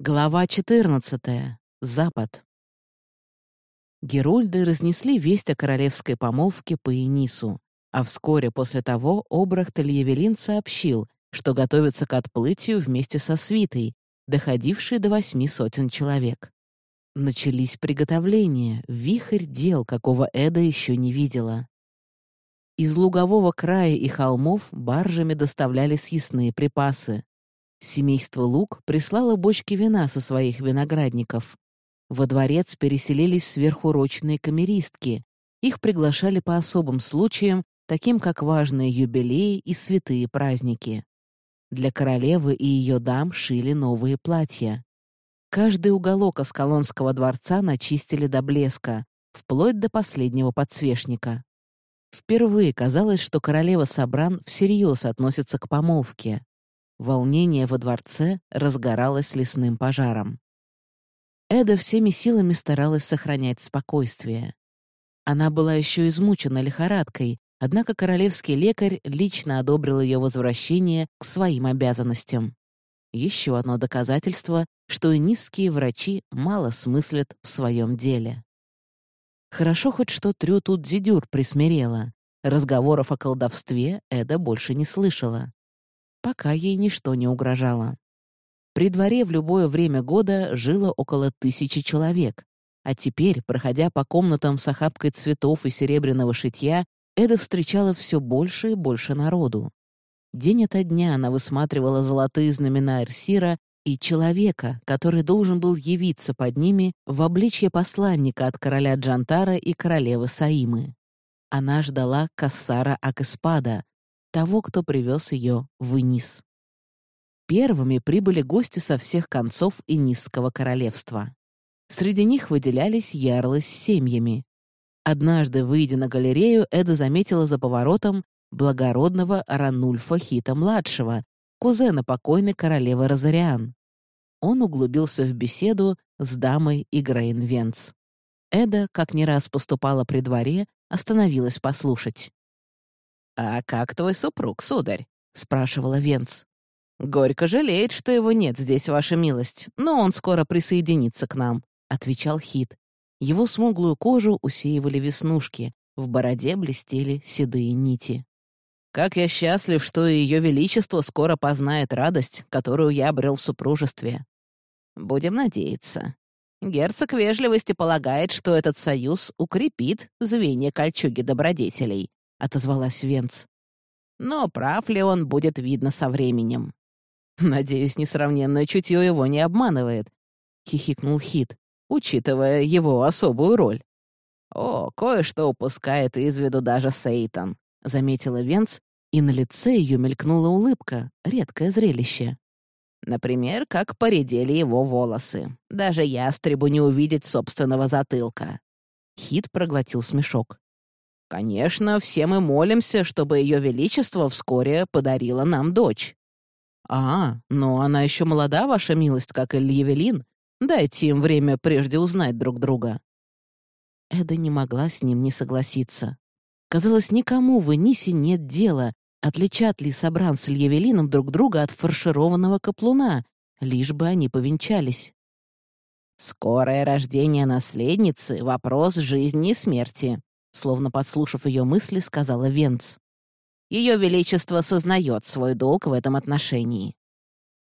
Глава 14. Запад. Герольды разнесли весть о королевской помолвке по Энису, а вскоре после того Обрахт Ильявелин сообщил, что готовится к отплытию вместе со свитой, доходившей до восьми сотен человек. Начались приготовления, вихрь дел, какого Эда еще не видела. Из лугового края и холмов баржами доставляли съестные припасы, Семейство Лук прислало бочки вина со своих виноградников. Во дворец переселились сверхурочные камеристки. Их приглашали по особым случаям, таким как важные юбилеи и святые праздники. Для королевы и ее дам шили новые платья. Каждый уголок Аскалонского дворца начистили до блеска, вплоть до последнего подсвечника. Впервые казалось, что королева Сабран всерьез относится к помолвке. Волнение во дворце разгоралось лесным пожаром. Эда всеми силами старалась сохранять спокойствие. Она была еще измучена лихорадкой, однако королевский лекарь лично одобрил ее возвращение к своим обязанностям. Еще одно доказательство, что и низкие врачи мало смыслят в своем деле. Хорошо хоть что Трю тут Зидюр присмирела. Разговоров о колдовстве Эда больше не слышала пока ей ничто не угрожало. При дворе в любое время года жило около тысячи человек, а теперь, проходя по комнатам с охапкой цветов и серебряного шитья, Эда встречала все больше и больше народу. День ото дня она высматривала золотые знамена Эрсира и человека, который должен был явиться под ними в обличье посланника от короля Джантара и королевы Саимы. Она ждала Кассара Акеспада, того, кто привез ее в Инис. Первыми прибыли гости со всех концов Инисского королевства. Среди них выделялись ярлы с семьями. Однажды, выйдя на галерею, Эда заметила за поворотом благородного Ранульфа Хита-младшего, кузена покойной королевы Розариан. Он углубился в беседу с дамой Игрейн Венц. Эда, как не раз поступала при дворе, остановилась послушать. «А как твой супруг, сударь?» — спрашивала Венц. «Горько жалеет, что его нет здесь, ваша милость, но он скоро присоединится к нам», — отвечал Хит. Его смуглую кожу усеивали веснушки, в бороде блестели седые нити. «Как я счастлив, что Ее Величество скоро познает радость, которую я обрел в супружестве. Будем надеяться. Герцог вежливости полагает, что этот союз укрепит звенья кольчуги добродетелей, — отозвалась Венц. «Но прав ли он, будет видно со временем». «Надеюсь, несравненное чутье его не обманывает», — хихикнул Хит, учитывая его особую роль. «О, кое-что упускает из виду даже Сейтан», — заметила Венц, и на лице ее мелькнула улыбка, редкое зрелище. Например, как поредели его волосы. Даже ястребу не увидеть собственного затылка. Хит проглотил смешок. Конечно, все мы молимся, чтобы Ее Величество вскоре подарило нам дочь. А, но она еще молода, ваша милость, как и Льявелин. Дайте им время прежде узнать друг друга. Эда не могла с ним не согласиться. Казалось, никому в Энисе нет дела, отличат ли Собран с Льявелином друг друга от фаршированного каплуна, лишь бы они повенчались. «Скорое рождение наследницы — вопрос жизни и смерти», Словно подслушав ее мысли, сказала Венц. Ее Величество сознает свой долг в этом отношении.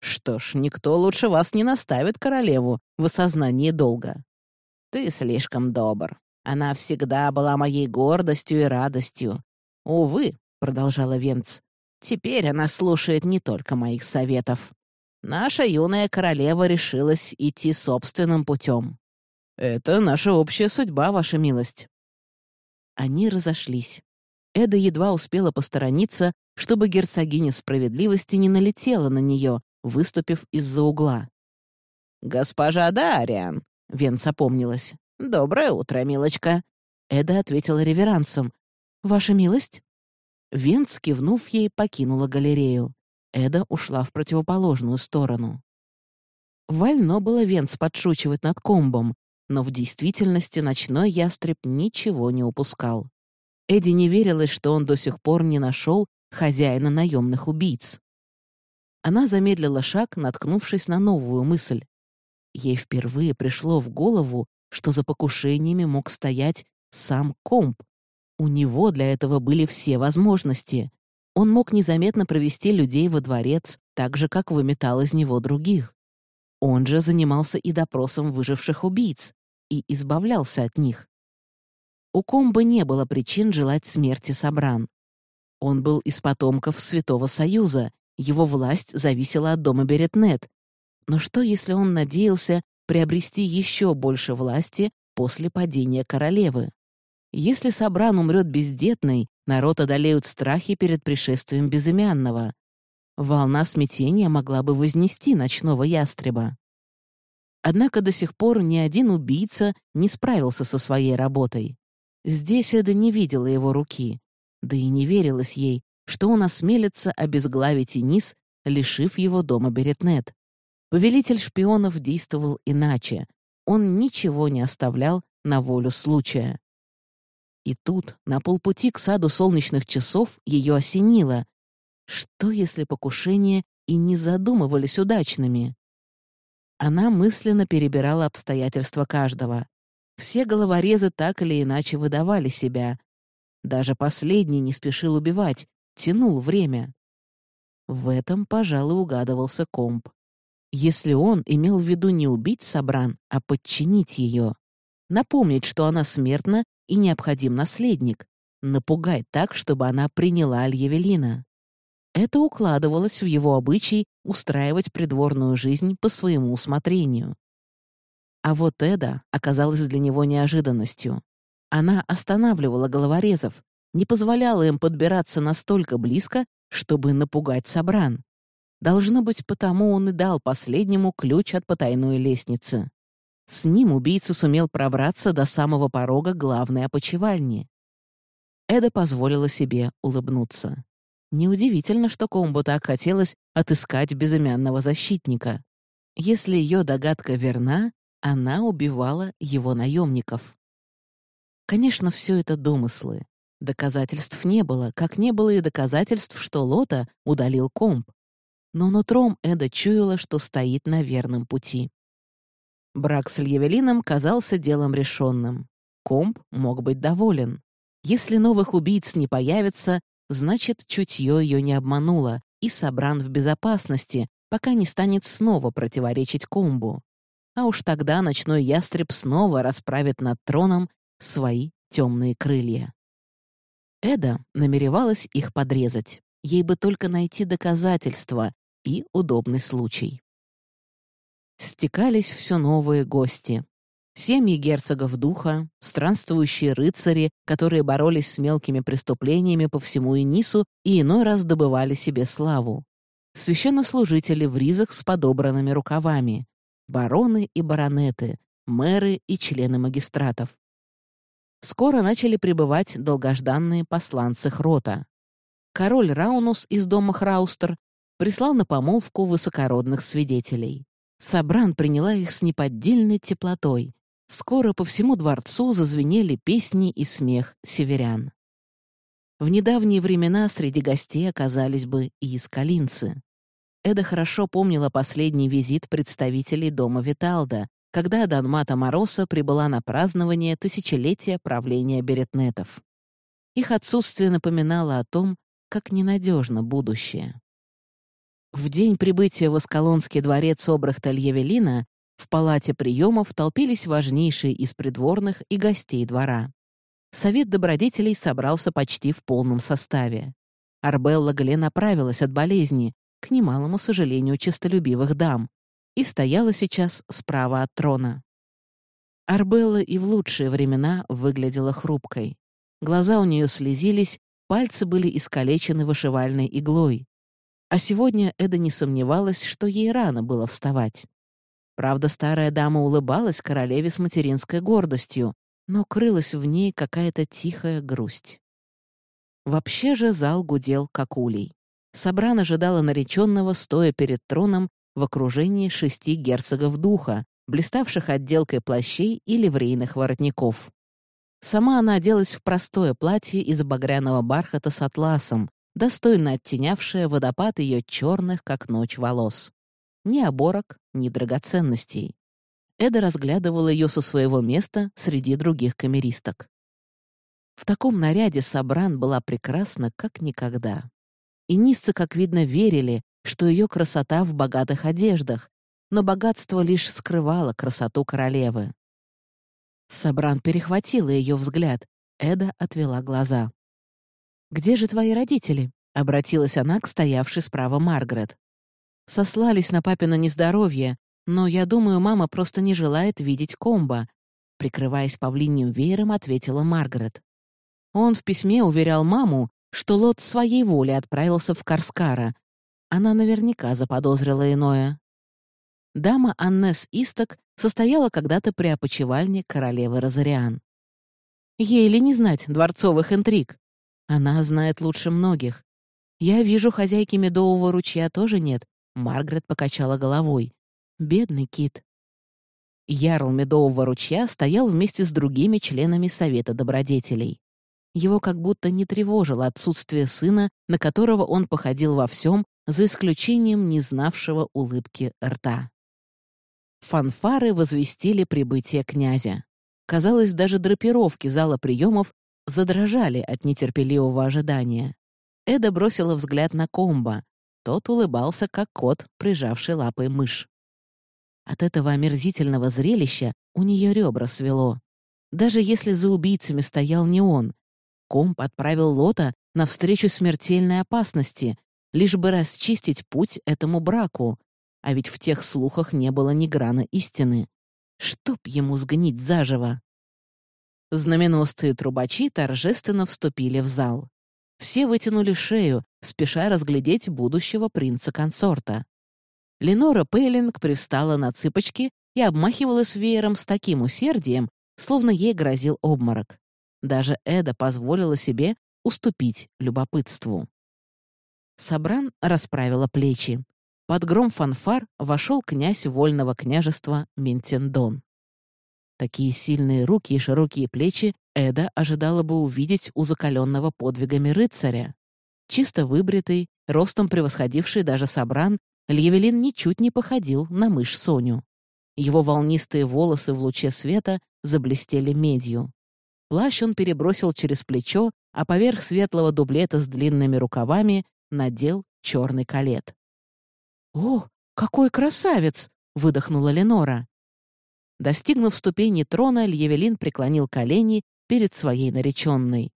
Что ж, никто лучше вас не наставит королеву в осознании долга. Ты слишком добр. Она всегда была моей гордостью и радостью. Увы, — продолжала Венц, — теперь она слушает не только моих советов. Наша юная королева решилась идти собственным путем. Это наша общая судьба, ваша милость. Они разошлись. Эда едва успела посторониться, чтобы герцогиня справедливости не налетела на нее, выступив из-за угла. «Госпожа Дариан!» — Венц опомнилась. «Доброе утро, милочка!» Эда ответила реверансом. «Ваша милость?» Венц, кивнув ей, покинула галерею. Эда ушла в противоположную сторону. Вольно было Венц подшучивать над комбом, но в действительности ночной ястреб ничего не упускал. Эдди не верилось, что он до сих пор не нашел хозяина наемных убийц. Она замедлила шаг, наткнувшись на новую мысль. ей впервые пришло в голову, что за покушениями мог стоять сам комп. У него для этого были все возможности. Он мог незаметно провести людей во дворец, так же, как выметал из него других. Он же занимался и допросом выживших убийц и избавлялся от них. У Комба не было причин желать смерти Сабран. Он был из потомков Святого Союза, его власть зависела от дома Беретнет. Но что, если он надеялся приобрести еще больше власти после падения королевы? Если Сабран умрет бездетной, народ одолеют страхи перед пришествием безымянного. Волна смятения могла бы вознести ночного ястреба. Однако до сих пор ни один убийца не справился со своей работой. Здесь Эда не видела его руки, да и не верилось ей, что он осмелится обезглавить Инис, лишив его дома Беретнет. Повелитель шпионов действовал иначе. Он ничего не оставлял на волю случая. И тут, на полпути к саду солнечных часов, ее осенило. Что, если покушения и не задумывались удачными? Она мысленно перебирала обстоятельства каждого. Все головорезы так или иначе выдавали себя. Даже последний не спешил убивать, тянул время. В этом, пожалуй, угадывался комп. Если он имел в виду не убить Сабран, а подчинить ее, напомнить, что она смертна и необходим наследник, напугать так, чтобы она приняла Альевелина. Это укладывалось в его обычай устраивать придворную жизнь по своему усмотрению. А вот Эда оказалась для него неожиданностью. Она останавливала головорезов, не позволяла им подбираться настолько близко, чтобы напугать Сабран. Должно быть, потому он и дал последнему ключ от потайной лестницы. С ним убийца сумел пробраться до самого порога главной опочивальни. Эда позволила себе улыбнуться. Неудивительно, что Комбу так хотелось отыскать безымянного защитника. Если ее догадка верна, она убивала его наемников. Конечно, все это домыслы. Доказательств не было, как не было и доказательств, что Лота удалил комп. Но нутром Эда чуяла, что стоит на верном пути. Брак с Льявелином казался делом решенным. Комп мог быть доволен. Если новых убийц не появится, значит, чутье ее не обмануло, и собран в безопасности, пока не станет снова противоречить комбу а уж тогда ночной ястреб снова расправит над троном свои темные крылья. Эда намеревалась их подрезать. Ей бы только найти доказательства и удобный случай. Стекались все новые гости. Семьи герцогов духа, странствующие рыцари, которые боролись с мелкими преступлениями по всему Инису и иной раз добывали себе славу. Священнослужители в ризах с подобранными рукавами, бароны и баронеты, мэры и члены магистратов. Скоро начали прибывать долгожданные посланцы Хрота. Король Раунус из дома Храустер прислал на помолвку высокородных свидетелей. Сабран приняла их с неподдельной теплотой. Скоро по всему дворцу зазвенели песни и смех северян. В недавние времена среди гостей оказались бы и искалинцы. Эда хорошо помнила последний визит представителей дома Виталда, когда Данмата Мороса прибыла на празднование тысячелетия правления Беретнетов. Их отсутствие напоминало о том, как ненадежно будущее. В день прибытия в Аскалонский дворец Обрахта Льявелина в палате приемов толпились важнейшие из придворных и гостей двора. Совет добродетелей собрался почти в полном составе. Арбелла Глен оправилась от болезни, к немалому сожалению честолюбивых дам, и стояла сейчас справа от трона. Арбелла и в лучшие времена выглядела хрупкой. Глаза у нее слезились, пальцы были искалечены вышивальной иглой. А сегодня Эда не сомневалась, что ей рано было вставать. Правда, старая дама улыбалась королеве с материнской гордостью, но крылась в ней какая-то тихая грусть. Вообще же зал гудел как улей. Собран ожидала нареченного, стоя перед троном в окружении шести герцогов духа, блиставших отделкой плащей и ливрейных воротников. Сама она оделась в простое платье из багряного бархата с атласом, достойно оттенявшее водопад ее черных, как ночь, волос. Ни оборок, ни драгоценностей. Эда разглядывала ее со своего места среди других камеристок. В таком наряде Сабран была прекрасна, как никогда. И низцы, как видно, верили, что ее красота в богатых одеждах, но богатство лишь скрывало красоту королевы. Сабран перехватила ее взгляд. Эда отвела глаза. «Где же твои родители?» — обратилась она к стоявшей справа Маргарет. «Сослались на папино нездоровье, но, я думаю, мама просто не желает видеть комбо», прикрываясь павлиним веером, ответила Маргарет. Он в письме уверял маму, что Лот своей воли отправился в Карскара. Она наверняка заподозрила иное. Дама Аннес Исток состояла когда-то при опочивальне королевы Розариан. Ей ли не знать дворцовых интриг? Она знает лучше многих. Я вижу, хозяйки медового ручья тоже нет. Маргарет покачала головой. Бедный кит. Ярл медового ручья стоял вместе с другими членами Совета добродетелей. Его как будто не тревожило отсутствие сына, на которого он походил во всем, за исключением не знавшего улыбки рта. Фанфары возвестили прибытие князя. Казалось, даже драпировки зала приемов задрожали от нетерпеливого ожидания. Эда бросила взгляд на комбо. Тот улыбался, как кот, прижавший лапой мышь. От этого омерзительного зрелища у нее ребра свело. Даже если за убийцами стоял не он, Комп отправил Лота навстречу смертельной опасности, лишь бы расчистить путь этому браку, а ведь в тех слухах не было ни грана истины. Чтоб ему сгнить заживо! Знаменостые трубачи торжественно вступили в зал. Все вытянули шею, спеша разглядеть будущего принца-консорта. Ленора Пейлинг привстала на цыпочки и обмахивалась веером с таким усердием, словно ей грозил обморок. Даже Эда позволила себе уступить любопытству. Сабран расправила плечи. Под гром фанфар вошел князь вольного княжества Ментендон. Такие сильные руки и широкие плечи Эда ожидала бы увидеть у закаленного подвигами рыцаря. Чисто выбритый, ростом превосходивший даже Сабран, Льявелин ничуть не походил на мышь Соню. Его волнистые волосы в луче света заблестели медью. Плащ он перебросил через плечо, а поверх светлого дублета с длинными рукавами надел черный калет. «О, какой красавец!» — выдохнула Ленора. Достигнув ступени трона, Льявелин преклонил колени перед своей нареченной.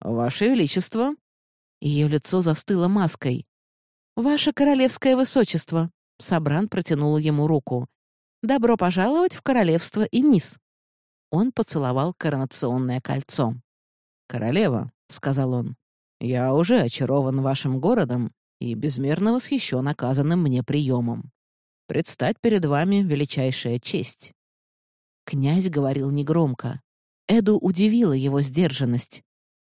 «Ваше Величество!» Ее лицо застыло маской. «Ваше королевское высочество!» Сабран протянул ему руку. «Добро пожаловать в королевство Инис!» Он поцеловал коронационное кольцо. «Королева», — сказал он, — «я уже очарован вашим городом и безмерно восхищен оказанным мне приемом. Предстать перед вами — величайшая честь». Князь говорил негромко. Эду удивила его сдержанность.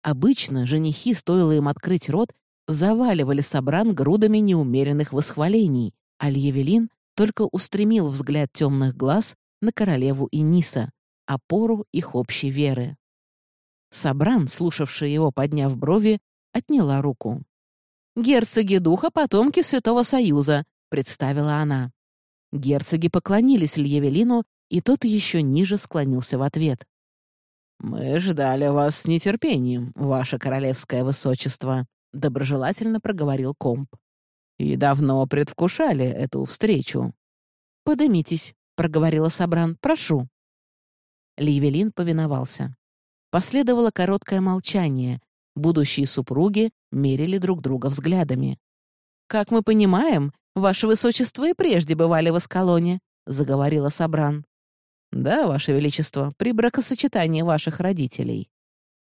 Обычно женихи, стоило им открыть рот, заваливали собран грудами неумеренных восхвалений, а Льявелин только устремил взгляд темных глаз на королеву Иниса, опору их общей веры. Сабран, слушавший его, подняв брови, отняла руку. «Герцоги духа — потомки Святого Союза», — представила она. Герцоги поклонились Льявелину, и тот еще ниже склонился в ответ. «Мы ждали вас с нетерпением, ваше королевское высочество», — доброжелательно проговорил комп. «И давно предвкушали эту встречу». «Подымитесь», — проговорила Сабран, — «прошу». Ливелин повиновался. Последовало короткое молчание. Будущие супруги мерили друг друга взглядами. «Как мы понимаем, ваше высочество и прежде бывали в Аскалоне», — заговорила Сабран. «Да, ваше величество, при бракосочетании ваших родителей.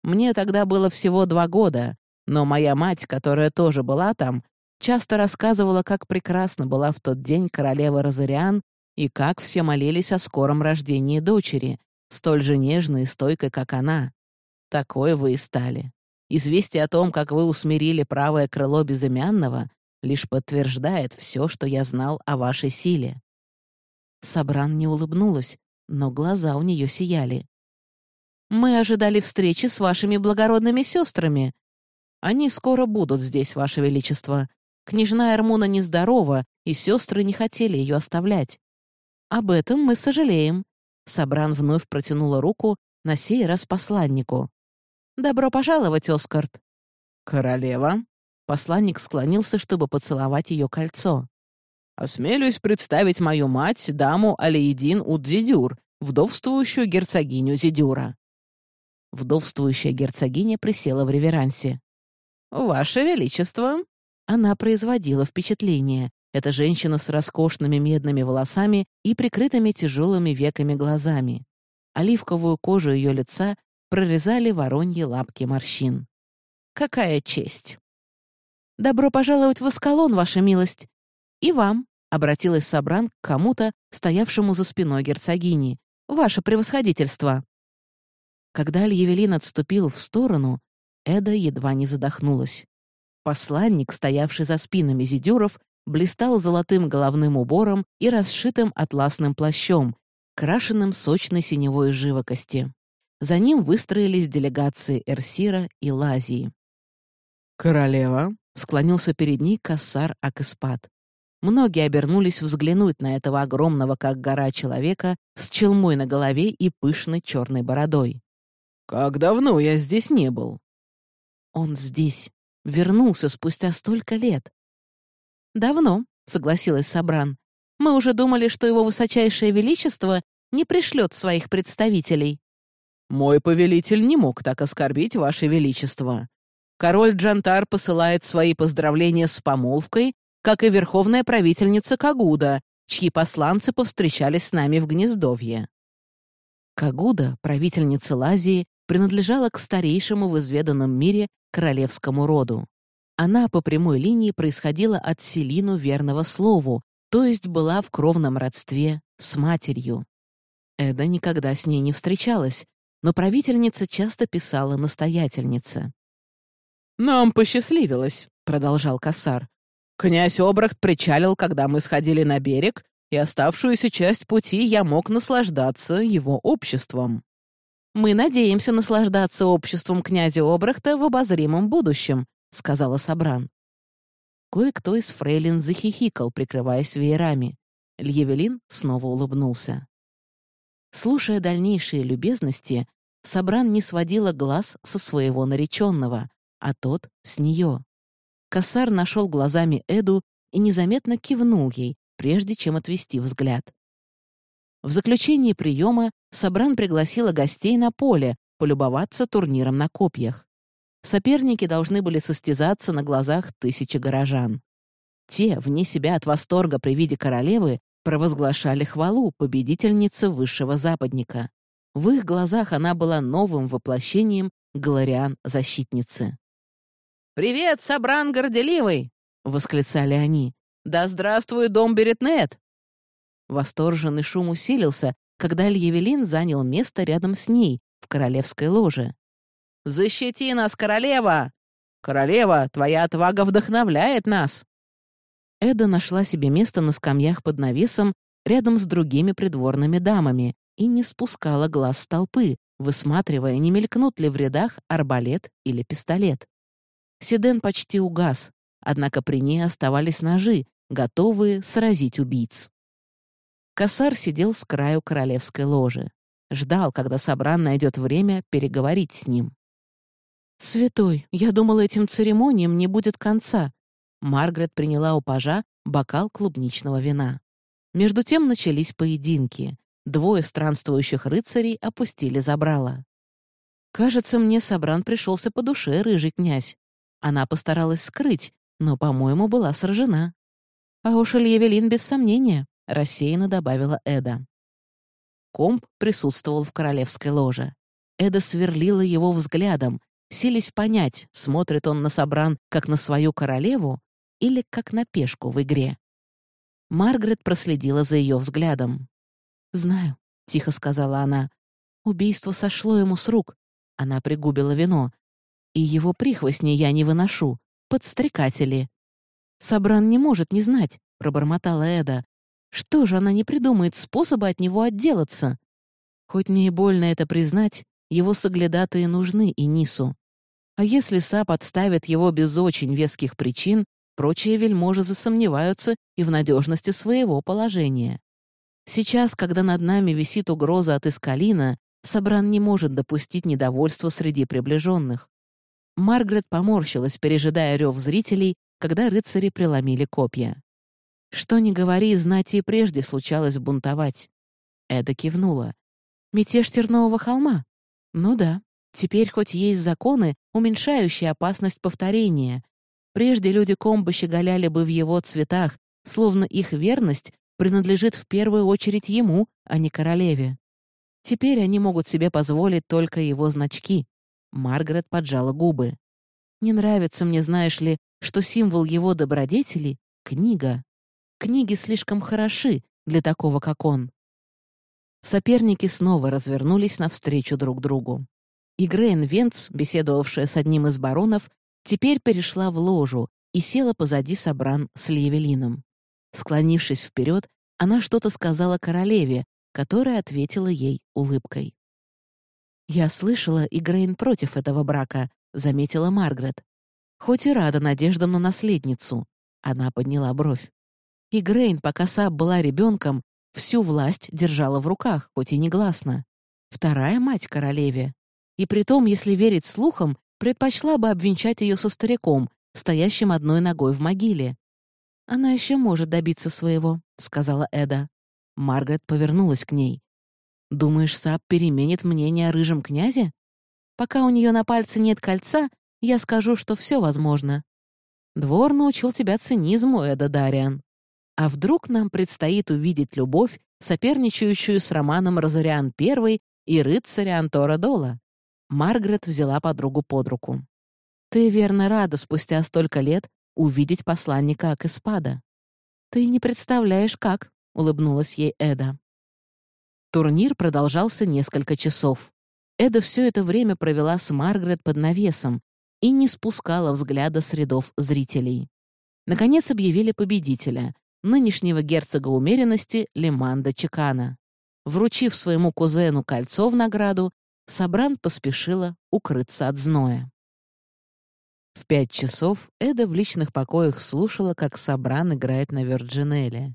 Мне тогда было всего два года, но моя мать, которая тоже была там, часто рассказывала, как прекрасно была в тот день королева Розариан и как все молились о скором рождении дочери, столь же нежной и стойкой, как она. Такой вы и стали. Известие о том, как вы усмирили правое крыло безымянного, лишь подтверждает все, что я знал о вашей силе». Сабран не улыбнулась, но глаза у нее сияли. «Мы ожидали встречи с вашими благородными сестрами. Они скоро будут здесь, ваше величество. Княжна Эрмуна нездорова, и сестры не хотели ее оставлять. Об этом мы сожалеем. Сабран вновь протянула руку, на сей раз посланнику. «Добро пожаловать, Оскарт!» «Королева?» Посланник склонился, чтобы поцеловать ее кольцо. «Осмелюсь представить мою мать, даму Алиедин Удзидюр, вдовствующую герцогиню Зидюра». Вдовствующая герцогиня присела в реверансе. «Ваше Величество!» Она производила впечатление. Эта женщина с роскошными медными волосами и прикрытыми тяжелыми веками глазами. Оливковую кожу ее лица прорезали вороньи лапки морщин. «Какая честь!» «Добро пожаловать в Аскалон, ваша милость!» «И вам!» — обратилась Сабран к кому-то, стоявшему за спиной герцогини. «Ваше превосходительство!» Когда Льявелин отступил в сторону, Эда едва не задохнулась. Посланник, стоявший за спинами зидюров, блистал золотым головным убором и расшитым атласным плащом, крашенным сочной синевой живокости. За ним выстроились делегации Эрсира и Лазии. «Королева», — склонился перед ней Кассар Акиспат. Многие обернулись взглянуть на этого огромного, как гора, человека с челмой на голове и пышной черной бородой. «Как давно я здесь не был?» «Он здесь. Вернулся спустя столько лет». «Давно», — согласилась Сабран. «Мы уже думали, что его высочайшее величество не пришлет своих представителей». «Мой повелитель не мог так оскорбить ваше величество. Король Джантар посылает свои поздравления с помолвкой, как и верховная правительница Кагуда, чьи посланцы повстречались с нами в Гнездовье». Кагуда, правительница Лазии, принадлежала к старейшему в изведанном мире королевскому роду. Она по прямой линии происходила от Селину верного слову, то есть была в кровном родстве с матерью. Эда никогда с ней не встречалась, но правительница часто писала настоятельнице. «Нам посчастливилось», — продолжал Кассар. «Князь Обрахт причалил, когда мы сходили на берег, и оставшуюся часть пути я мог наслаждаться его обществом». «Мы надеемся наслаждаться обществом князя Обрахта в обозримом будущем», — сказала Сабран. Кое-кто из фрейлин захихикал, прикрываясь веерами. Льевелин снова улыбнулся. Слушая дальнейшие любезности, Сабран не сводила глаз со своего нареченного, а тот — с нее. Кассар нашел глазами Эду и незаметно кивнул ей, прежде чем отвести взгляд. В заключении приема Сабран пригласила гостей на поле полюбоваться турниром на копьях. Соперники должны были состязаться на глазах тысячи горожан. Те, вне себя от восторга при виде королевы, провозглашали хвалу победительницы высшего западника. В их глазах она была новым воплощением Галариан-защитницы. «Привет, Сабран горделивый!» — восклицали они. «Да здравствует дом Беретнет!» Восторженный шум усилился, когда Льявелин занял место рядом с ней, в королевской ложе. «Защити нас, королева! Королева, твоя отвага вдохновляет нас!» Эда нашла себе место на скамьях под навесом рядом с другими придворными дамами и не спускала глаз с толпы, высматривая, не мелькнут ли в рядах арбалет или пистолет. Сиден почти угас, однако при ней оставались ножи, готовые сразить убийц. Косар сидел с краю королевской ложи. Ждал, когда Сабран найдет время переговорить с ним. «Святой, я думала, этим церемониям не будет конца». Маргарет приняла у пажа бокал клубничного вина. Между тем начались поединки. Двое странствующих рыцарей опустили забрало. «Кажется, мне Сабран пришелся по душе, рыжий князь. Она постаралась скрыть, но, по-моему, была сражена. А уж Ильявелин без сомнения. — рассеянно добавила Эда. Комп присутствовал в королевской ложе. Эда сверлила его взглядом, сились понять, смотрит он на Собран как на свою королеву или как на пешку в игре. Маргарет проследила за ее взглядом. «Знаю», — тихо сказала она. «Убийство сошло ему с рук». Она пригубила вино. «И его прихвостни я не выношу. Подстрекатели». «Собран не может не знать», — пробормотала Эда. Что же она не придумает способа от него отделаться? Хоть мне и больно это признать, его соглядатые нужны и Нису. А если Са подставит его без очень веских причин, прочие вельможи засомневаются и в надежности своего положения. Сейчас, когда над нами висит угроза от Искалина, Сабран не может допустить недовольства среди приближенных. Маргарет поморщилась, пережидая рев зрителей, когда рыцари преломили копья. Что ни говори, знати и прежде случалось бунтовать. Эда кивнула. «Мятеж Тернового холма? Ну да, теперь хоть есть законы, уменьшающие опасность повторения. Прежде люди комбо щеголяли бы в его цветах, словно их верность принадлежит в первую очередь ему, а не королеве. Теперь они могут себе позволить только его значки. Маргарет поджала губы. Не нравится мне, знаешь ли, что символ его добродетели — книга. Книги слишком хороши для такого, как он. Соперники снова развернулись навстречу друг другу. И Грейн Венц, беседовавшая с одним из баронов, теперь перешла в ложу и села позади Собран с Левелином. Склонившись вперед, она что-то сказала королеве, которая ответила ей улыбкой. «Я слышала, и Грейн против этого брака», — заметила Маргарет. «Хоть и рада надеждам на наследницу». Она подняла бровь. И Грейн, пока Саб была ребенком, всю власть держала в руках, хоть и негласно. Вторая мать королеве. И притом, если верить слухам, предпочла бы обвенчать ее со стариком, стоящим одной ногой в могиле. «Она еще может добиться своего», — сказала Эда. Маргарет повернулась к ней. «Думаешь, Саб переменит мнение о рыжем князе? Пока у нее на пальце нет кольца, я скажу, что все возможно. Двор научил тебя цинизму, Эда Дариан. А вдруг нам предстоит увидеть любовь, соперничающую с романом Розариан I и рыцаря Антора Дола?» Маргарет взяла подругу под руку. «Ты верно рада спустя столько лет увидеть посланника Акэспада. Ты не представляешь, как улыбнулась ей Эда. Турнир продолжался несколько часов. Эда все это время провела с Маргарет под навесом и не спускала взгляда с рядов зрителей. Наконец объявили победителя, нынешнего герцога умеренности Леманда Чекана. Вручив своему кузену кольцо в награду, Сабран поспешила укрыться от зноя. В пять часов Эда в личных покоях слушала, как Сабран играет на Вирджинелле.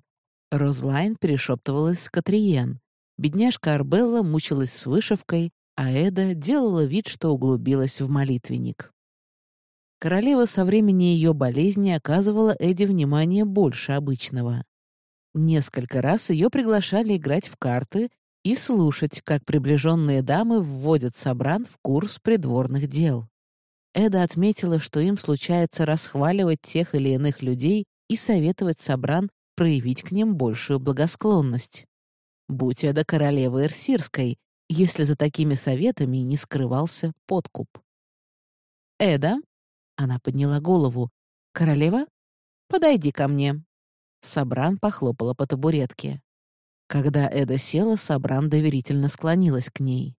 Розлайн перешептывалась с Катриен. Бедняжка Арбелла мучилась с вышивкой, а Эда делала вид, что углубилась в молитвенник. Королева со времени ее болезни оказывала Эде внимание больше обычного. Несколько раз ее приглашали играть в карты и слушать, как приближенные дамы вводят Собран в курс придворных дел. Эда отметила, что им случается расхваливать тех или иных людей и советовать Собран проявить к ним большую благосклонность. Будь это королева Эрсирской, если за такими советами не скрывался подкуп. «Эда?» — она подняла голову. «Королева? Подойди ко мне». Сабран похлопала по табуретке. Когда Эда села, Сабран доверительно склонилась к ней.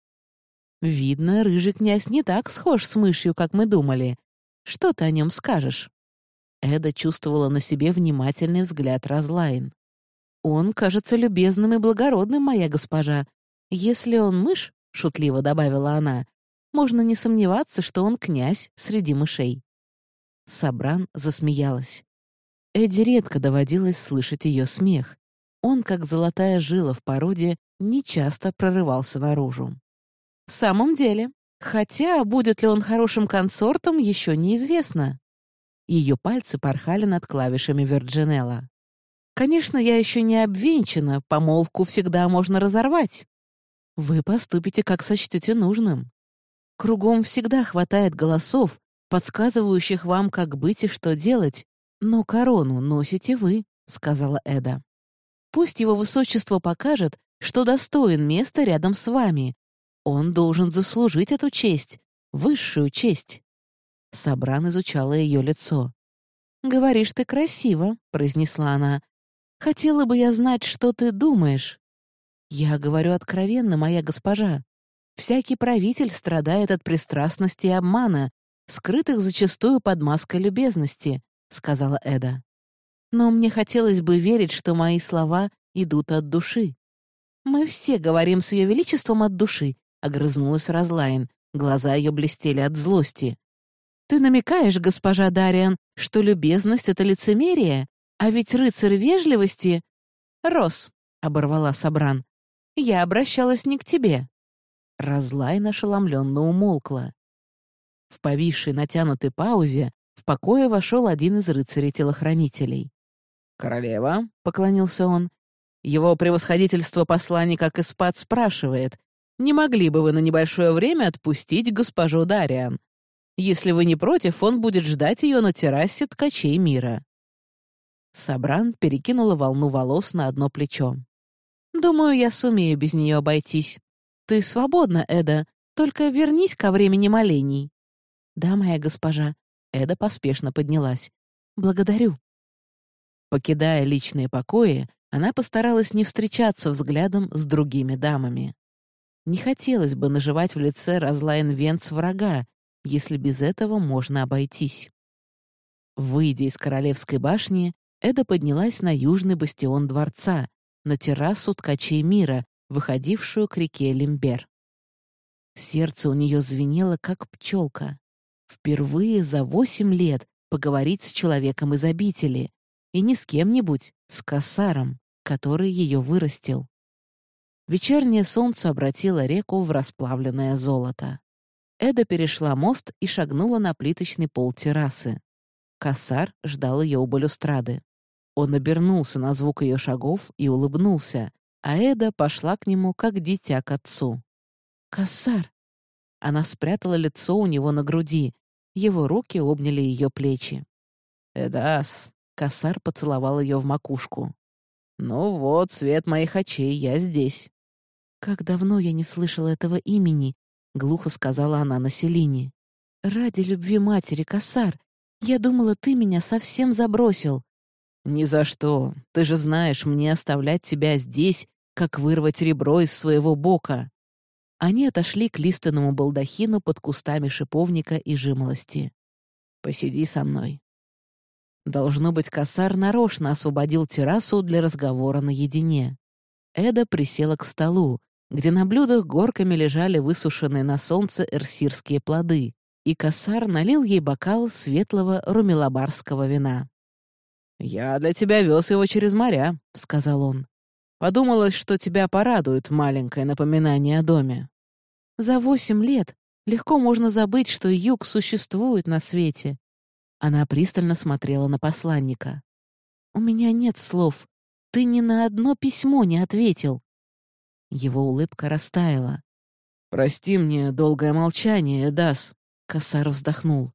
«Видно, рыжий князь не так схож с мышью, как мы думали. Что ты о нем скажешь?» Эда чувствовала на себе внимательный взгляд Разлайн. «Он кажется любезным и благородным, моя госпожа. Если он мышь, — шутливо добавила она, — можно не сомневаться, что он князь среди мышей». Сабран засмеялась. Эдди редко доводилось слышать ее смех. Он, как золотая жила в породе, нечасто прорывался наружу. «В самом деле, хотя будет ли он хорошим консортом, еще неизвестно. Ее пальцы порхали над клавишами Вирджинелла. «Конечно, я еще не обвенчана, помолвку всегда можно разорвать. Вы поступите, как сочтете нужным. Кругом всегда хватает голосов, подсказывающих вам, как быть и что делать, но корону носите вы», — сказала Эда. «Пусть его высочество покажет, что достоин места рядом с вами. Он должен заслужить эту честь, высшую честь». Сабран изучала ее лицо. «Говоришь ты красиво», — произнесла она. «Хотела бы я знать, что ты думаешь». «Я говорю откровенно, моя госпожа. Всякий правитель страдает от пристрастности и обмана, скрытых зачастую под маской любезности», — сказала Эда. «Но мне хотелось бы верить, что мои слова идут от души». «Мы все говорим с Ее Величеством от души», — огрызнулась Разлайн. Глаза ее блестели от злости. Ты намекаешь, госпожа Дариан, что любезность — это лицемерие, а ведь рыцарь вежливости... Рос, — оборвала Сабран. «Я обращалась не к тебе». Разлайн ошеломленно умолкла. В повисшей натянутой паузе в покое вошел один из рыцарей-телохранителей. «Королева», — поклонился он, — «его превосходительство посланник как Испат спрашивает, не могли бы вы на небольшое время отпустить госпожу Дариан? Если вы не против, он будет ждать ее на террасе ткачей мира». Сабран перекинула волну волос на одно плечо. «Думаю, я сумею без нее обойтись. Ты свободна, Эда, только вернись ко времени молений». «Да, моя госпожа». Эда поспешно поднялась. «Благодарю». Покидая личные покои, она постаралась не встречаться взглядом с другими дамами. Не хотелось бы наживать в лице Разлайн Венц врага, если без этого можно обойтись. Выйдя из Королевской башни, Эда поднялась на южный бастион дворца, на террасу ткачей мира, выходившую к реке Лимбер. Сердце у нее звенело, как пчелка. Впервые за восемь лет поговорить с человеком из обители, и не с кем-нибудь, с косаром, который ее вырастил. Вечернее солнце обратило реку в расплавленное золото. Эда перешла мост и шагнула на плиточный пол террасы. Косар ждал ее у балюстрады. Он обернулся на звук ее шагов и улыбнулся, а Эда пошла к нему, как дитя к отцу. «Косар!» Она спрятала лицо у него на груди, его руки обняли ее плечи. «Эдас!» — косар поцеловал ее в макушку. «Ну вот, свет моих очей, я здесь». «Как давно я не слышала этого имени», — глухо сказала она на Селине. «Ради любви матери, косар, я думала, ты меня совсем забросил». «Ни за что. Ты же знаешь, мне оставлять тебя здесь, как вырвать ребро из своего бока. Они отошли к лиственному балдахину под кустами шиповника и жимолости. «Посиди со мной». Должно быть, косар нарочно освободил террасу для разговора наедине. Эда присела к столу, где на блюдах горками лежали высушенные на солнце эрсирские плоды, и косар налил ей бокал светлого румелобарского вина. «Я для тебя вез его через моря», — сказал он. «Подумалось, что тебя порадует маленькое напоминание о доме. За восемь лет легко можно забыть, что юг существует на свете. Она пристально смотрела на посланника. «У меня нет слов. Ты ни на одно письмо не ответил». Его улыбка растаяла. «Прости мне долгое молчание, Эдас», — Кассар вздохнул.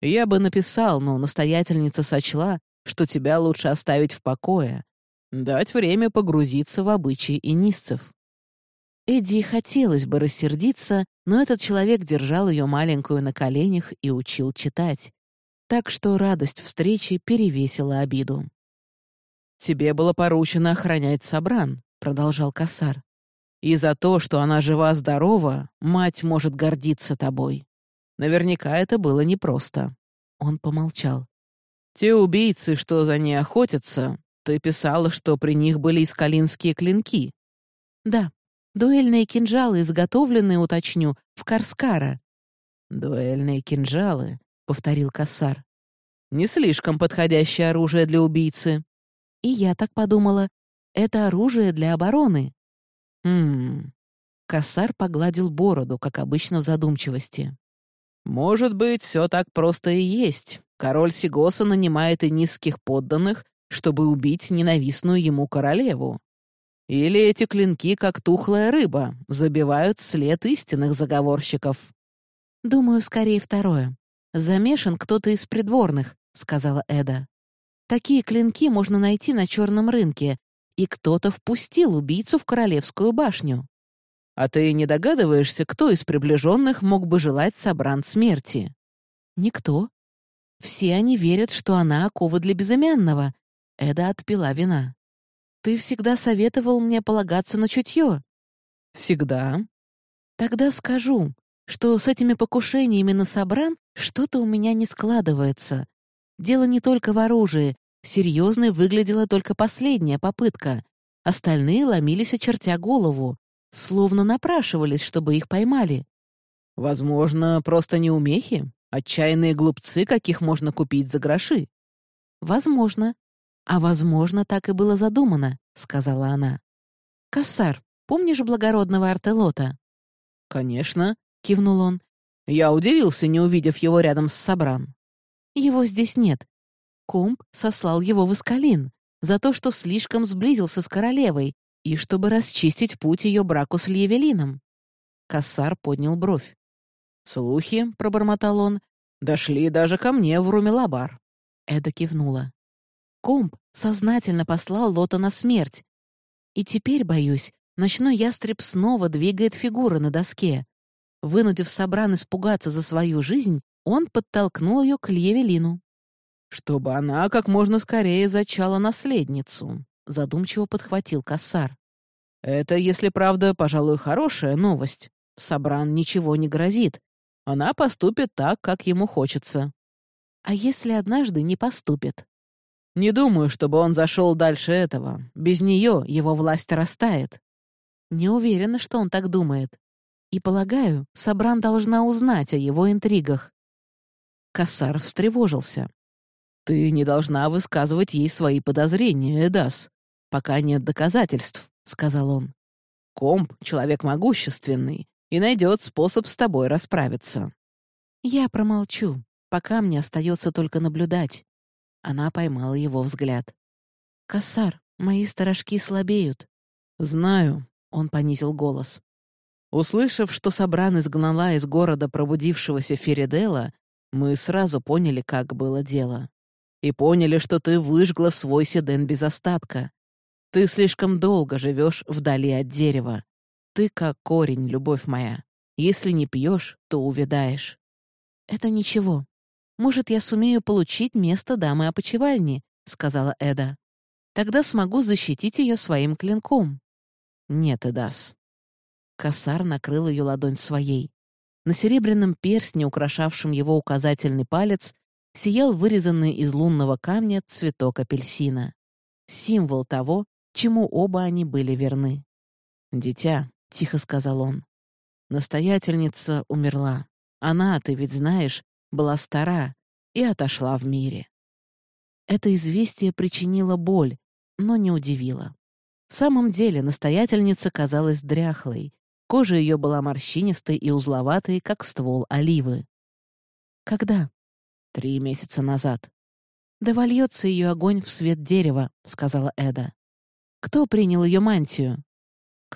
«Я бы написал, но настоятельница сочла, что тебя лучше оставить в покое, дать время погрузиться в обычаи инисцев». Эдди хотелось бы рассердиться, но этот человек держал ее маленькую на коленях и учил читать. Так что радость встречи перевесила обиду. «Тебе было поручено охранять Сабран», — продолжал Кассар. «И за то, что она жива-здорова, мать может гордиться тобой. Наверняка это было непросто». Он помолчал. «Те убийцы, что за ней охотятся, ты писала, что при них были искалинские клинки». «Да», Дуэльные кинжалы, изготовленные, уточню, в Карскара». «Дуэльные кинжалы», — повторил Кассар. «Не слишком подходящее оружие для убийцы». И я так подумала. Это оружие для обороны. Хм. Кассар погладил бороду, как обычно в задумчивости. «Может быть, все так просто и есть. Король Сигоса нанимает и низких подданных, чтобы убить ненавистную ему королеву. Или эти клинки, как тухлая рыба, забивают след истинных заговорщиков? Думаю, скорее второе. Замешан кто-то из придворных, сказала Эда. Такие клинки можно найти на черном рынке, и кто-то впустил убийцу в королевскую башню. А ты не догадываешься, кто из приближенных мог бы желать Собран смерти? Никто. Все они верят, что она окова для безымянного. Эда отпила вина. Ты всегда советовал мне полагаться на чутье». «Всегда?» «Тогда скажу, что с этими покушениями на Собран что-то у меня не складывается. Дело не только в оружии. Серьезной выглядела только последняя попытка. Остальные ломились, очертя голову. Словно напрашивались, чтобы их поймали. Возможно, просто неумехи? Отчаянные глупцы, каких можно купить за гроши? Возможно. «А, возможно, так и было задумано», — сказала она. «Кассар, помнишь благородного Артелота?» «Конечно», — кивнул он. Я удивился, не увидев его рядом с Собран. «Его здесь нет. Комп сослал его в Искалин за то, что слишком сблизился с королевой и чтобы расчистить путь ее браку с Льявелином». Кассар поднял бровь. «Слухи», — пробормотал он, — «дошли даже ко мне в Румелабар». Эда кивнула. Комп сознательно послал Лота на смерть. И теперь, боюсь, ночной ястреб снова двигает фигуры на доске. Вынудив Собран испугаться за свою жизнь, он подтолкнул ее к Льевелину. «Чтобы она как можно скорее зачала наследницу», — задумчиво подхватил Кассар. «Это, если правда, пожалуй, хорошая новость. Собран ничего не грозит. Она поступит так, как ему хочется». «А если однажды не поступит?» «Не думаю, чтобы он зашел дальше этого. Без нее его власть растает». «Не уверена, что он так думает. И, полагаю, Сабран должна узнать о его интригах». Кассар встревожился. «Ты не должна высказывать ей свои подозрения, Эдас, пока нет доказательств», — сказал он. «Комп — человек могущественный и найдет способ с тобой расправиться». «Я промолчу, пока мне остается только наблюдать». Она поймала его взгляд. «Кассар, мои сторожки слабеют». «Знаю», — он понизил голос. Услышав, что Сабран изгнала из города пробудившегося Феридела, мы сразу поняли, как было дело и поняли, что ты выжгла свой седен без остатка. Ты слишком долго живешь вдали от дерева. Ты как корень, любовь моя. Если не пьешь, то увядаешь. Это ничего. Может, я сумею получить место дамы опочивальни, сказала Эда. Тогда смогу защитить ее своим клинком. Нет, Эдас. Косар накрыл ее ладонь своей. На серебряном перстне, украшавшем его указательный палец, сиял вырезанный из лунного камня цветок апельсина. Символ того, чему оба они были верны. «Дитя», — тихо сказал он, — «настоятельница умерла. Она, ты ведь знаешь, была стара и отошла в мире». Это известие причинило боль, но не удивило. В самом деле настоятельница казалась дряхлой. Кожа ее была морщинистой и узловатой, как ствол оливы. «Когда?» Три месяца назад. «Да вольется ее огонь в свет дерева», — сказала Эда. «Кто принял ее мантию?»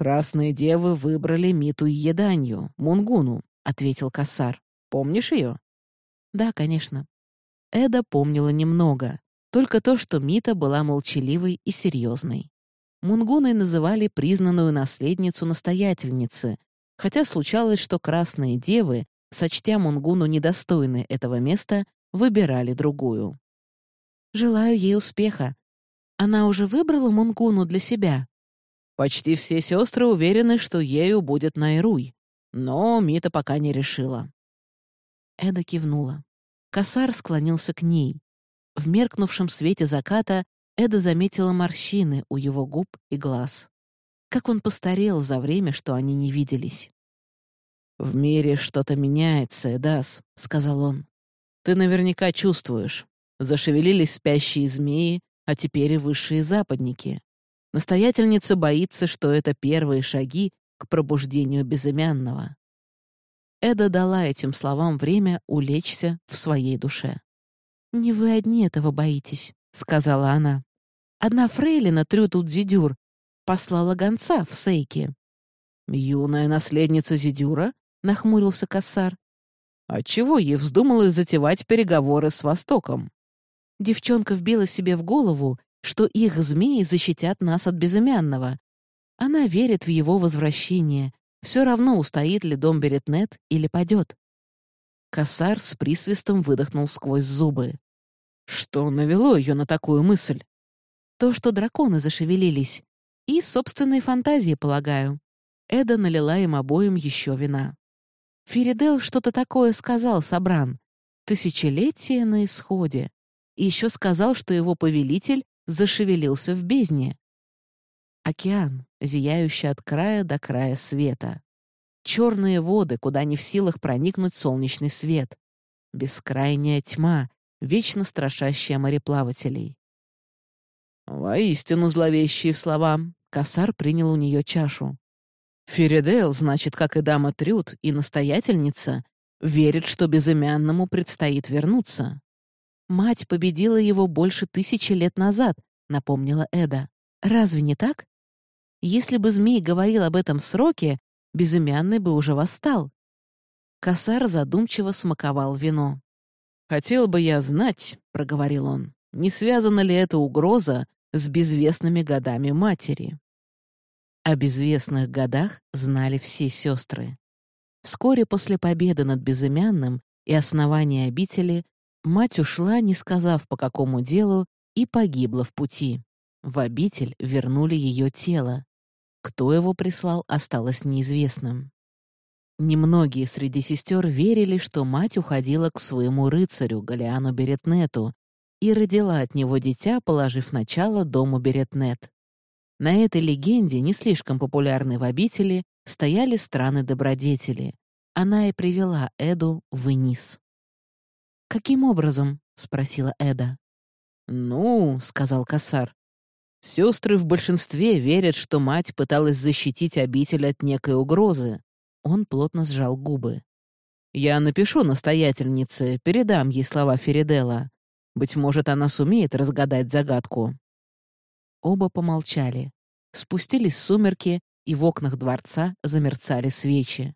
«Красные девы выбрали Миту Еданью, Мунгуну», — ответил Кассар. «Помнишь ее?» «Да, конечно». Эда помнила немного, только то, что Мита была молчаливой и серьезной. Мунгуной называли признанную наследницу настоятельницы, хотя случалось, что красные девы, сочтя Мунгуну недостойной этого места, выбирали другую. «Желаю ей успеха. Она уже выбрала Мунгуну для себя?» «Почти все сестры уверены, что ею будет Найруй, но Мита пока не решила». Эда кивнула. Косар склонился к ней. В меркнувшем свете заката Эда заметила морщины у его губ и глаз. Как он постарел за время, что они не виделись. «В мире что-то меняется, Эдас», — сказал он. Ты наверняка чувствуешь. Зашевелились спящие змеи, а теперь и высшие западники. Настоятельница боится, что это первые шаги к пробуждению безымянного. Эда дала этим словам время улечься в своей душе. «Не вы одни этого боитесь», — сказала она. «Одна фрейлина Трютут Зидюр послала гонца в Сейке». «Юная наследница Зидюра?» — нахмурился Кассар. Отчего ей вздумалось затевать переговоры с Востоком? Девчонка вбила себе в голову, что их змеи защитят нас от безымянного. Она верит в его возвращение. Все равно устоит ли дом Беретнет или падет. Косар с присвистом выдохнул сквозь зубы. Что навело ее на такую мысль? То, что драконы зашевелились. И собственные фантазии, полагаю. Эда налила им обоим еще вина. Феридел что-то такое сказал, Сабран. Тысячелетие на исходе. И еще сказал, что его повелитель зашевелился в бездне. Океан, зияющий от края до края света. Черные воды, куда не в силах проникнуть солнечный свет. Бескрайняя тьма, вечно страшащая мореплавателей. «Воистину зловещие слова», Кассар принял у нее чашу. Феридел, значит, как и дама Трюд, и настоятельница, верит, что безымянному предстоит вернуться. Мать победила его больше тысячи лет назад, напомнила Эда. Разве не так? Если бы змей говорил об этом сроке, безымянный бы уже восстал. Косар задумчиво смаковал вино. «Хотел бы я знать», — проговорил он, — «не связана ли эта угроза с безвестными годами матери?» О безвестных годах знали все сестры. Вскоре после победы над безымянным и основания обители мать ушла, не сказав по какому делу, и погибла в пути. В обитель вернули ее тело. Кто его прислал, осталось неизвестным. Немногие среди сестер верили, что мать уходила к своему рыцарю, Галиану Беретнету, и родила от него дитя, положив начало дому Беретнет. На этой легенде, не слишком популярной в обители, стояли страны-добродетели. Она и привела Эду в Энис. «Каким образом?» — спросила Эда. «Ну», — сказал Касар, — «сестры в большинстве верят, что мать пыталась защитить обитель от некой угрозы, он плотно сжал губы. «Я напишу настоятельнице, передам ей слова Феридела. Быть может, она сумеет разгадать загадку». Оба помолчали. Спустились сумерки, и в окнах дворца замерцали свечи.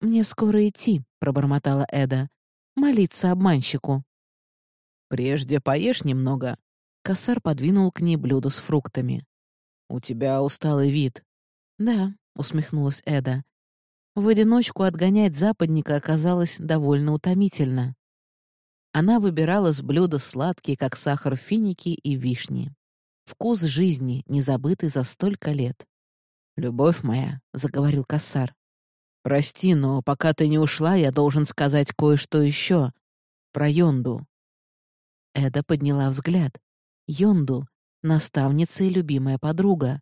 «Мне скоро идти», — пробормотала Эда. «Молиться обманщику». «Прежде поешь немного». Кассар подвинул к ней блюдо с фруктами. «У тебя усталый вид». «Да», — усмехнулась Эда. В одиночку отгонять западника оказалось довольно утомительно. Она выбирала с блюда сладкие, как сахар, финики и вишни. Вкус жизни, не забытый за столько лет. «Любовь моя», — заговорил Кассар. «Прости, но пока ты не ушла, я должен сказать кое-что еще. Про Йонду». Эда подняла взгляд. Йонду — наставница и любимая подруга.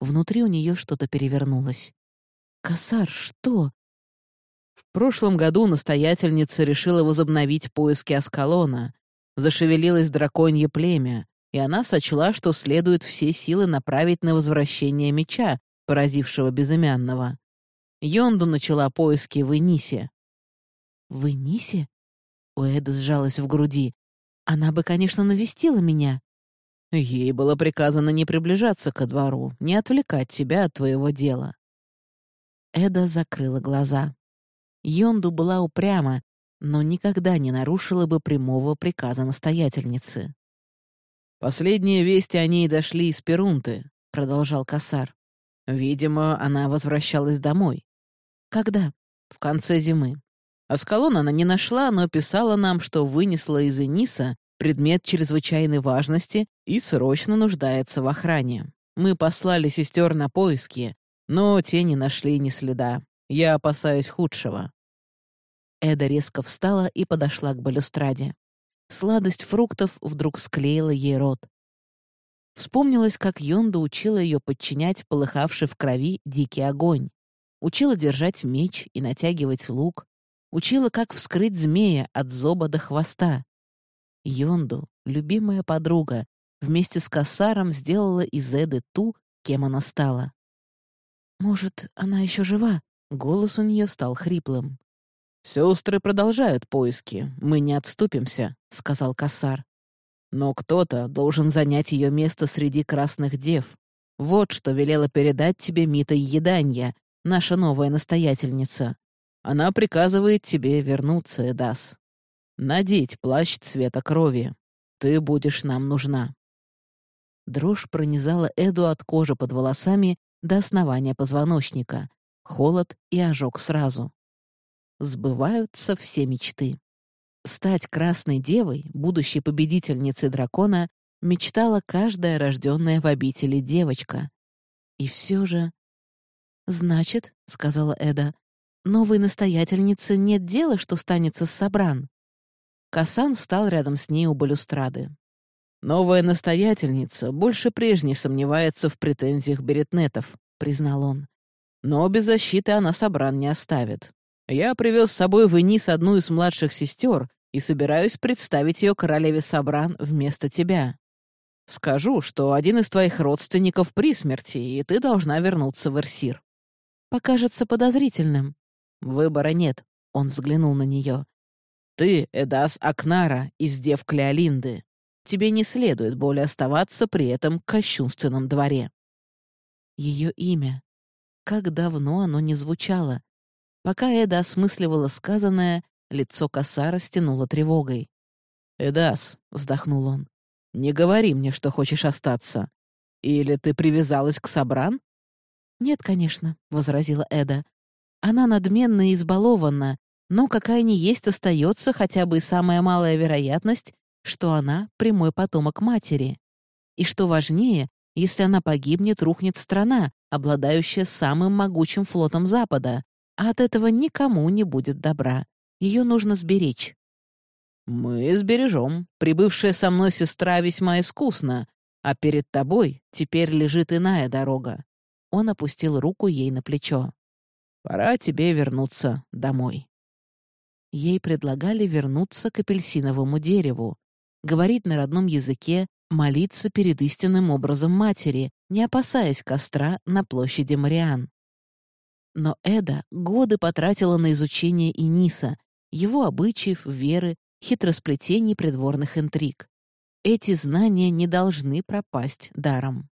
Внутри у нее что-то перевернулось. «Косар, что?» В прошлом году настоятельница решила возобновить поиски Аскалона. Зашевелилось драконье племя, и она сочла, что следует все силы направить на возвращение меча, поразившего безымянного. Йонду начала поиски в Энисе. «В Энисе?» У Эды сжалась в груди. «Она бы, конечно, навестила меня». Ей было приказано не приближаться ко двору, не отвлекать тебя от твоего дела. Эда закрыла глаза. Йонду была упряма, но никогда не нарушила бы прямого приказа настоятельницы. «Последние вести о ней дошли из Перунты», — продолжал Касар. «Видимо, она возвращалась домой». «Когда?» «В конце зимы. Аскалон она не нашла, но писала нам, что вынесла из Эниса предмет чрезвычайной важности и срочно нуждается в охране. Мы послали сестер на поиски, но те не нашли ни следа. Я опасаюсь худшего». Эда резко встала и подошла к балюстраде. Сладость фруктов вдруг склеила ей рот. Вспомнилось, как Йонда учила ее подчинять полыхавший в крови дикий огонь. Учила держать меч и натягивать лук. Учила, как вскрыть змея от зоба до хвоста. Йонду, любимая подруга, вместе с Кассаром сделала из Эды ту, кем она стала. «Может, она еще жива?» Голос у нее стал хриплым. «Сестры продолжают поиски. Мы не отступимся», — сказал Кассар. «Но кто-то должен занять ее место среди красных дев. Вот что велела передать тебе Мита Еданья, наша новая настоятельница. Она приказывает тебе вернуться, Эдас. Надеть плащ цвета крови. Ты будешь нам нужна». Дрожь пронизала Эду от кожи под волосами до основания позвоночника, холод и ожог сразу. Сбываются все мечты. Стать красной девой, будущей победительницей дракона, мечтала каждая рожденная в обители девочка. И все же... «Значит, — сказала Эда, — новой настоятельнице нет дела, что станется с Собран». Касан встал рядом с ней у балюстрады. «Новая настоятельница больше прежней сомневается в претензиях беретнетов», — признал он. «Но без защиты она собран не оставит. Я привез с собой в Энис одну из младших сестер и собираюсь представить ее королеве Собран вместо тебя». Скажу, что один из твоих родственников при смерти, и ты должна вернуться в Эрсир. Покажется подозрительным. Выбора нет. Он взглянул на нее. Ты Эдас Акнара из дев Клеолинды. Тебе не следует более оставаться при этом кощунственном дворе. Ее имя. Как давно оно не звучало. Пока Эда осмысливала сказанное, лицо коса растянуло тревогой. «Эдас», — вздохнул он, — «не говори мне, что хочешь остаться. Или ты привязалась к Сабран?» «Нет, конечно», — возразила Эда. «Она надменна и избалована, но какая ни есть остается хотя бы самая малая вероятность, что она — прямой потомок матери. И что важнее, если она погибнет, рухнет страна, обладающая самым могучим флотом Запада, а от этого никому не будет добра. Ее нужно сберечь. «Мы сбережем. Прибывшая со мной сестра весьма искусна, а перед тобой теперь лежит иная дорога». Он опустил руку ей на плечо. «Пора тебе вернуться домой». Ей предлагали вернуться к апельсиновому дереву, говорить на родном языке, молиться перед истинным образом матери, не опасаясь костра на площади Мариан. Но Эда годы потратила на изучение Иниса, его обычаев, веры, хитросплетений придворных интриг. Эти знания не должны пропасть даром.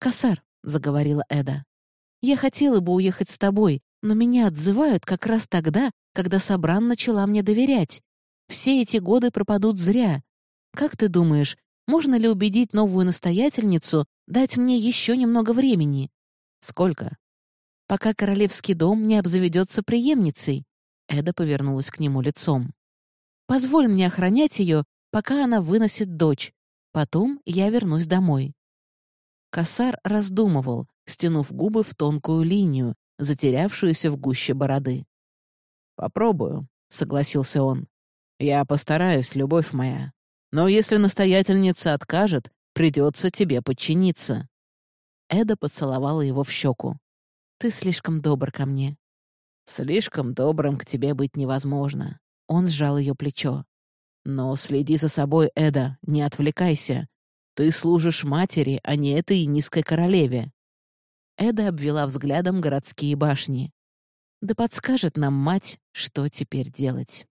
«Косар», — заговорила Эда, — «я хотела бы уехать с тобой, но меня отзывают как раз тогда, когда Сабран начала мне доверять. Все эти годы пропадут зря. Как ты думаешь, можно ли убедить новую настоятельницу дать мне еще немного времени? Сколько? Пока королевский дом не обзаведется преемницей. Эда повернулась к нему лицом. Позволь мне охранять ее, пока она выносит дочь. Потом я вернусь домой». Косар раздумывал, стянув губы в тонкую линию, затерявшуюся в гуще бороды. «Попробую», — согласился он. «Я постараюсь, любовь моя. Но если настоятельница откажет, придется тебе подчиниться». Эда поцеловала его в щеку. «Ты слишком добр ко мне». «Слишком добрым к тебе быть невозможно. Он сжал ее плечо. «Но следи за собой, Эда, не отвлекайся. Ты служишь матери, а не этой низкой королеве». Эда обвела взглядом городские башни. «Да подскажет нам мать, что теперь делать».